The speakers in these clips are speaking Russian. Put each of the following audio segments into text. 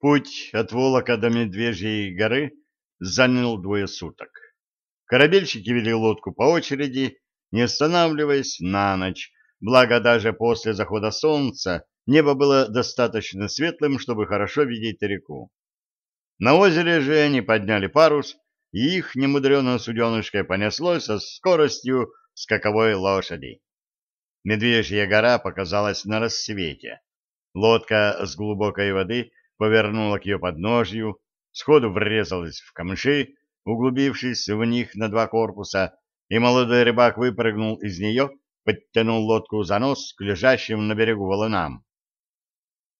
Путь от Волока до Медвежьей горы занял двое суток. Корабельщики вели лодку по очереди, не останавливаясь на ночь, благо даже после захода солнца небо было достаточно светлым, чтобы хорошо видеть реку. На озере же они подняли парус, и их немудреное суденышко понеслось со скоростью скаковой лошади. Медвежья гора показалась на рассвете. Лодка с глубокой воды повернула к ее подножью, сходу врезалась в камыши, углубившись в них на два корпуса, и молодой рыбак выпрыгнул из нее, подтянул лодку за нос к лежащим на берегу валунам.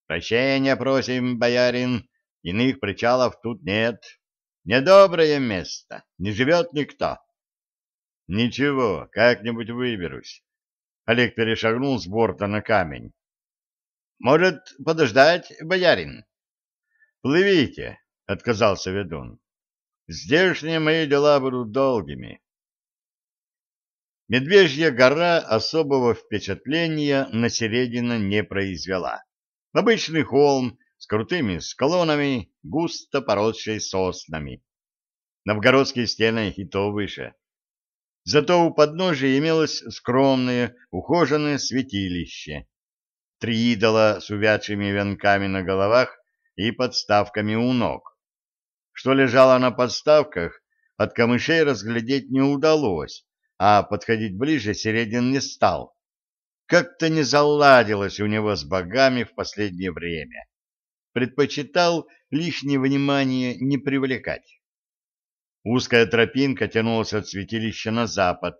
«Прощения просим, боярин, иных причалов тут нет. Недоброе место, не живет никто». «Ничего, как-нибудь выберусь». Олег перешагнул с борта на камень. «Может, подождать, боярин?» «Плывите», — отказался ведун. «Здешние мои дела будут долгими». Медвежья гора особого впечатления на Середина не произвела. Обычный холм с крутыми склонами, густо поросший соснами. Новгородские стены и то выше. Зато у подножия имелось скромное, ухоженное святилище. Три идола с увядшими венками на головах и подставками у ног. Что лежало на подставках, от камышей разглядеть не удалось, а подходить ближе Середин не стал. Как-то не заладилось у него с богами в последнее время. Предпочитал лишнее внимание не привлекать. Узкая тропинка тянулась от святилища на запад.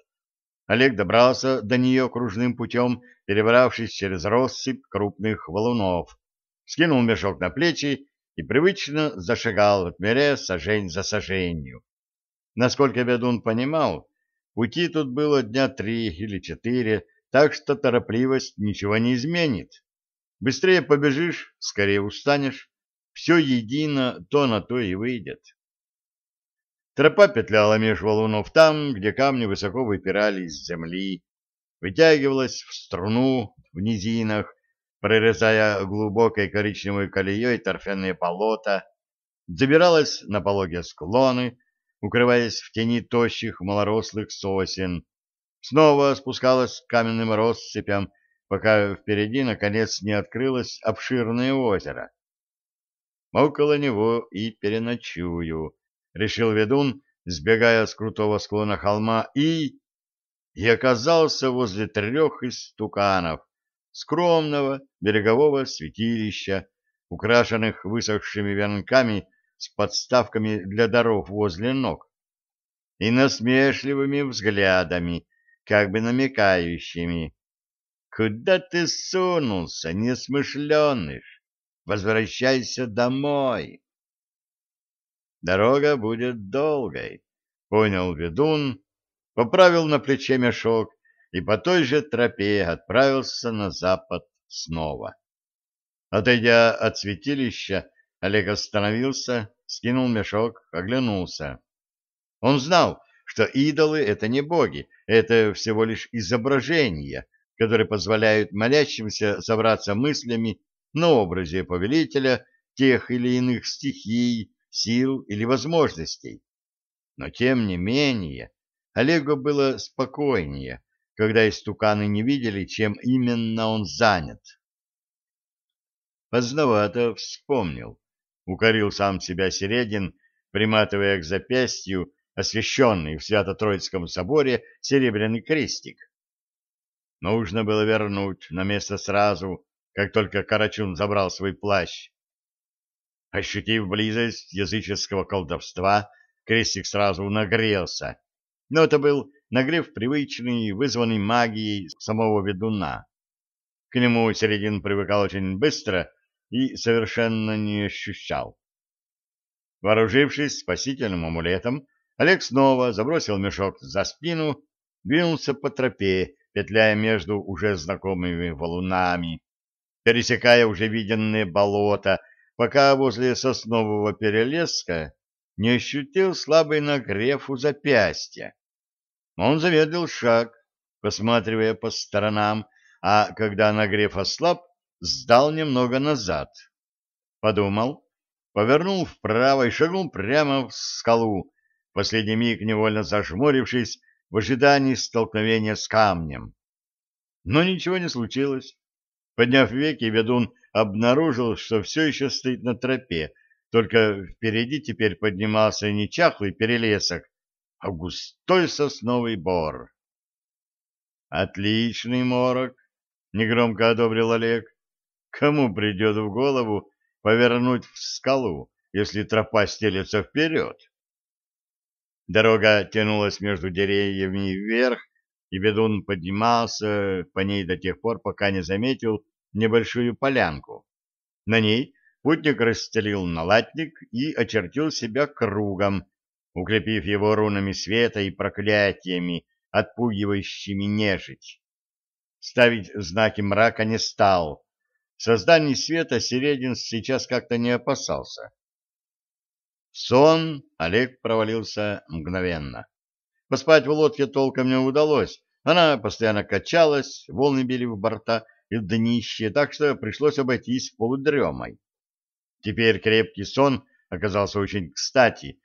Олег добрался до нее кружным путем, перебравшись через россыпь крупных валунов, скинул мешок на плечи и привычно зашагал, отмеряя сажень за саженью. Насколько ведун понимал, Пути тут было дня три или четыре, так что торопливость ничего не изменит. Быстрее побежишь, скорее устанешь. Все едино, то на то и выйдет. Тропа петляла меж валунов там, где камни высоко выпирались с земли, вытягивалась в струну в низинах, прорезая глубокой коричневой колеей торфяные болота, забиралась на пологие склоны, укрываясь в тени тощих малорослых сосен, снова спускалась к каменным россыпям, пока впереди, наконец, не открылось обширное озеро. «Около него и переночую», — решил ведун, сбегая с крутого склона холма, и... и оказался возле трех истуканов скромного берегового святилища, украшенных высохшими венками с подставками для даров возле ног и насмешливыми взглядами, как бы намекающими. «Куда ты сунулся, несмышленыш? Возвращайся домой!» «Дорога будет долгой», — понял ведун, поправил на плече мешок и по той же тропе отправился на запад снова. Отойдя от святилища, Олег остановился, скинул мешок, оглянулся. Он знал, что идолы — это не боги, это всего лишь изображения, которые позволяют молящимся собраться мыслями на образе повелителя тех или иных стихий, сил или возможностей. Но тем не менее, Олегу было спокойнее, когда истуканы не видели, чем именно он занят. Поздновато вспомнил, укорил сам себя Середин, приматывая к запястью освященный в Свято-Троицком соборе серебряный крестик. Нужно было вернуть на место сразу, как только Карачун забрал свой плащ. Ощутив близость языческого колдовства, крестик сразу нагрелся. Но это был нагрев привычный, вызванный магией самого ведуна. К нему Середин привыкал очень быстро и совершенно не ощущал. Вооружившись спасительным амулетом, Олег снова забросил мешок за спину, двинулся по тропе, петляя между уже знакомыми валунами, пересекая уже виденные болота, пока возле соснового перелеска не ощутил слабый нагрев у запястья. Он замедлил шаг, посматривая по сторонам, а когда нагрев ослаб, сдал немного назад. Подумал, повернул вправо и шагнул прямо в скалу, последний миг невольно зажмурившись в ожидании столкновения с камнем. Но ничего не случилось. Подняв веки, ведун обнаружил, что все еще стоит на тропе, только впереди теперь поднимался не чахлый перелесок, а густой сосновый бор. «Отличный морок!» — негромко одобрил Олег. «Кому придет в голову повернуть в скалу, если тропа стелется вперед?» Дорога тянулась между деревьями вверх, и ведун поднимался по ней до тех пор, пока не заметил небольшую полянку. На ней путник расстелил налатник и очертил себя кругом, укрепив его рунами света и проклятиями, отпугивающими нежить. Ставить знаки мрака не стал. В создании света Середин сейчас как-то не опасался. В сон Олег провалился мгновенно. Поспать в лодке толком не удалось. Она постоянно качалась, волны били в борта и в днище, так что пришлось обойтись полудремой. Теперь крепкий сон оказался очень кстати,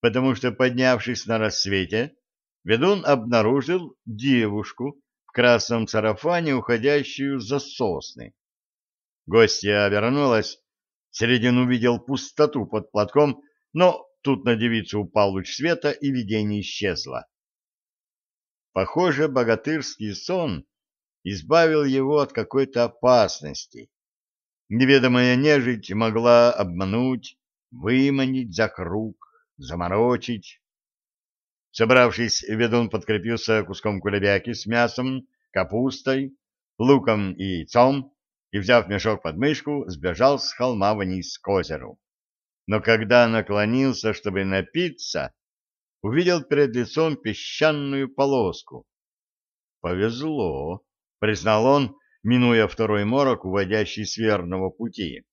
потому что, поднявшись на рассвете, ведун обнаружил девушку в красном сарафане, уходящую за сосны. Гостья обернулась, Середин увидел пустоту под платком, но Тут на девицу упал луч света, и видение исчезло. Похоже, богатырский сон избавил его от какой-то опасности. Неведомая нежить могла обмануть, выманить за круг, заморочить. Собравшись, ведун подкрепился куском кулебяки с мясом, капустой, луком и яйцом и, взяв мешок под мышку, сбежал с холма вниз к озеру но когда наклонился, чтобы напиться, увидел перед лицом песчаную полоску. «Повезло», — признал он, минуя второй морок, уводящий с верного пути.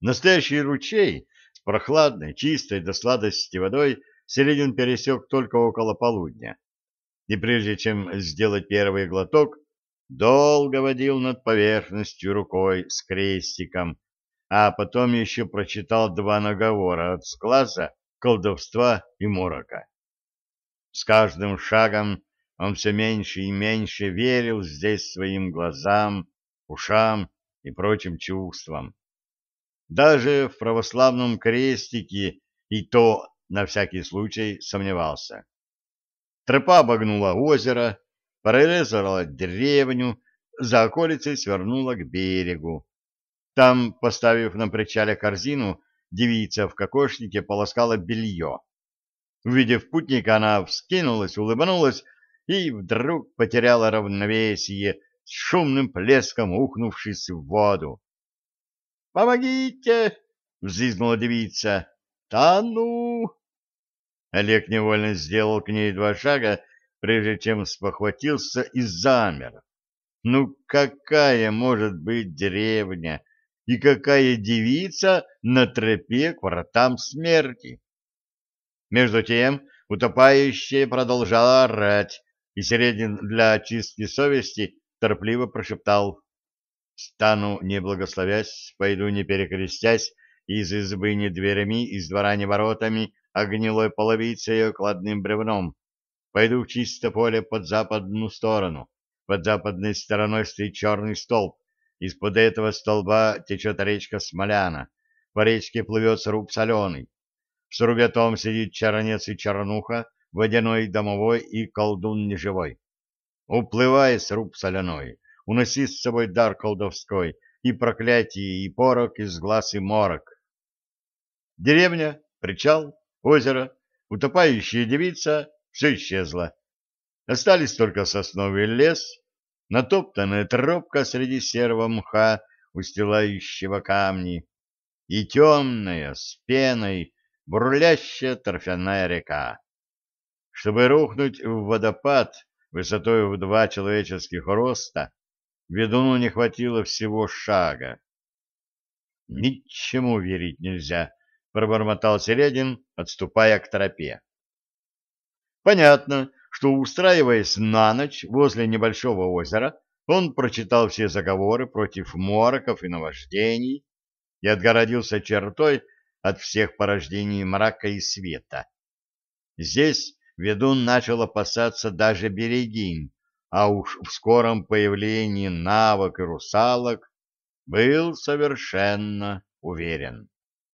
Настоящий ручей прохладной, чистой до сладости водой Середин пересек только около полудня. И прежде чем сделать первый глоток, долго водил над поверхностью рукой с крестиком, а потом еще прочитал два наговора от склаза, колдовства и морока. С каждым шагом он все меньше и меньше верил здесь своим глазам, ушам и прочим чувствам. Даже в православном крестике и то на всякий случай сомневался. Тропа обогнула озеро, прорезала деревню, за околицей свернула к берегу. Там, поставив на причале корзину, девица в кокошнике полоскала белье. Увидев путника, она вскинулась, улыбнулась и вдруг потеряла равновесие, с шумным плеском ухнувшись в воду. «Помогите!» — взвизгнула девица. «Тону!» Олег невольно сделал к ней два шага, прежде чем спохватился и замер. «Ну какая может быть деревня, и какая девица на тропе к вратам смерти. Между тем утопающая продолжала орать, и Середин для очистки совести торопливо прошептал «Стану, не благословясь, пойду не перекрестясь, из избы не дверями, из двора не воротами, а гнилой половицей и окладным бревном. Пойду в чисто поле под западную сторону. Под западной стороной стоит черный столб, из-под этого столба течет речка Смоляна. По речке плывет сруб соленый. В срубе том сидит чернец и чернуха, водяной домовой и колдун неживой. Уплывай, сруб соляной, уноси с собой дар колдовской, и проклятие, и порок из глаз и морок. Деревня, причал, озеро, утопающая девица — все исчезло. Остались только сосновый лес — натоптанная тропка среди серого мха, устилающего камни, и темная, с пеной, бурлящая торфяная река. Чтобы рухнуть в водопад высотой в два человеческих роста, ведуну не хватило всего шага. «Ничему верить нельзя», — пробормотал Середин, отступая к тропе. Понятно, что, устраиваясь на ночь возле небольшого озера, он прочитал все заговоры против мороков и наваждений, и отгородился чертой от всех порождений мрака и света. Здесь ведун начал опасаться даже берегинь, а уж в скором появлении навок и русалок был совершенно уверен.